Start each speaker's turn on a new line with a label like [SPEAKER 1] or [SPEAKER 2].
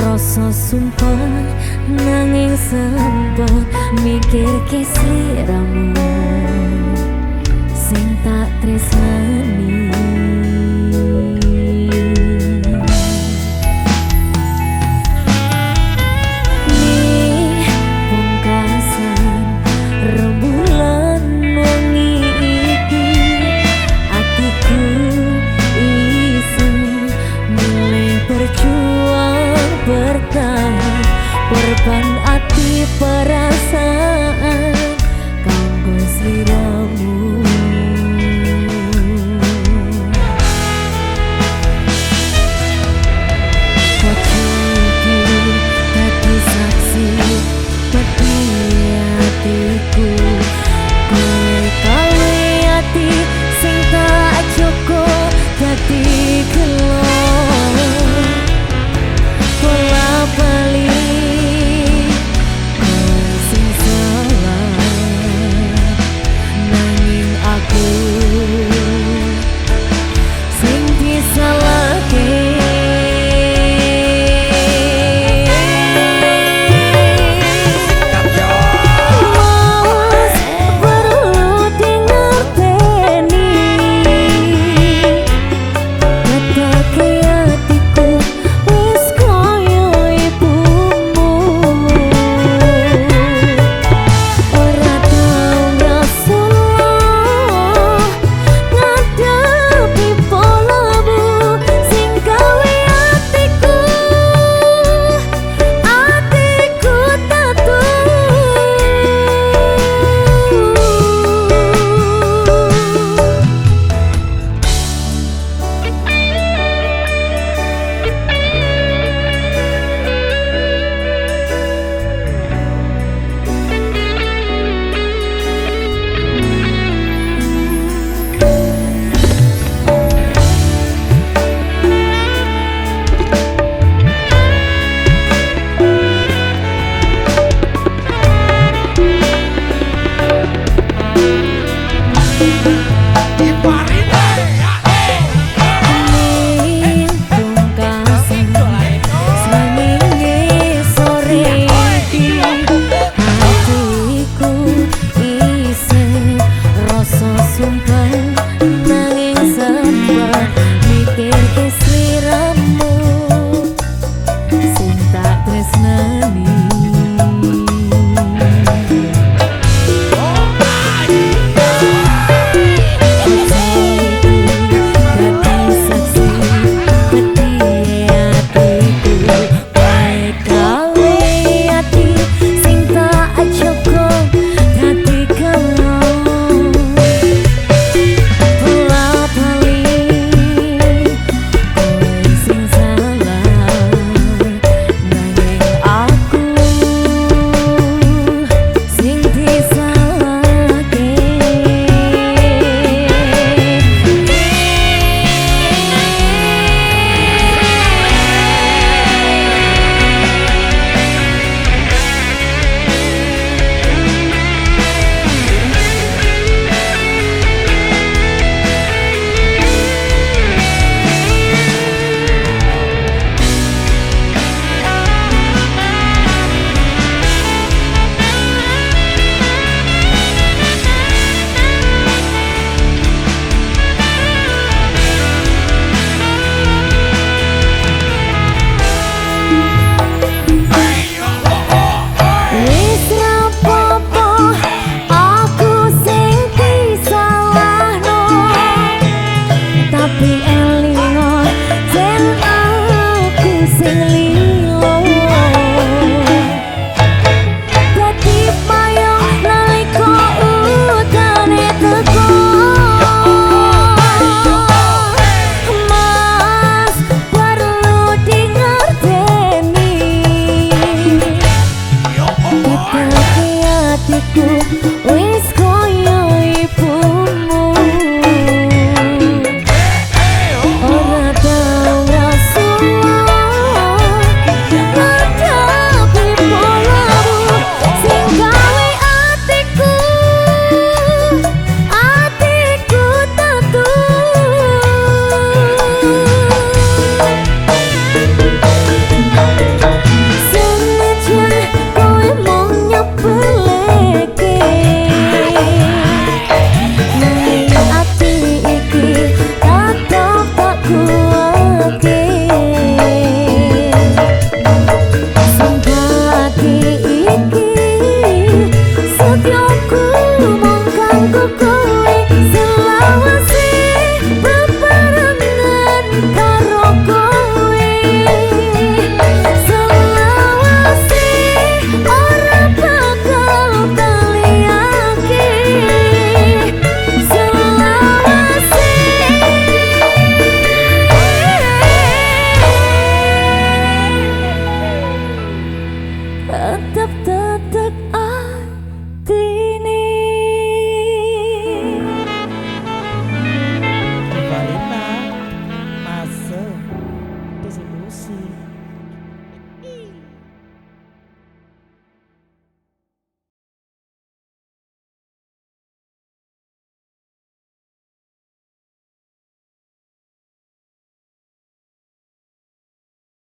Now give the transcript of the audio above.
[SPEAKER 1] rasa sumpah nanging sempat mikir ke sliramu sing tak tresnani.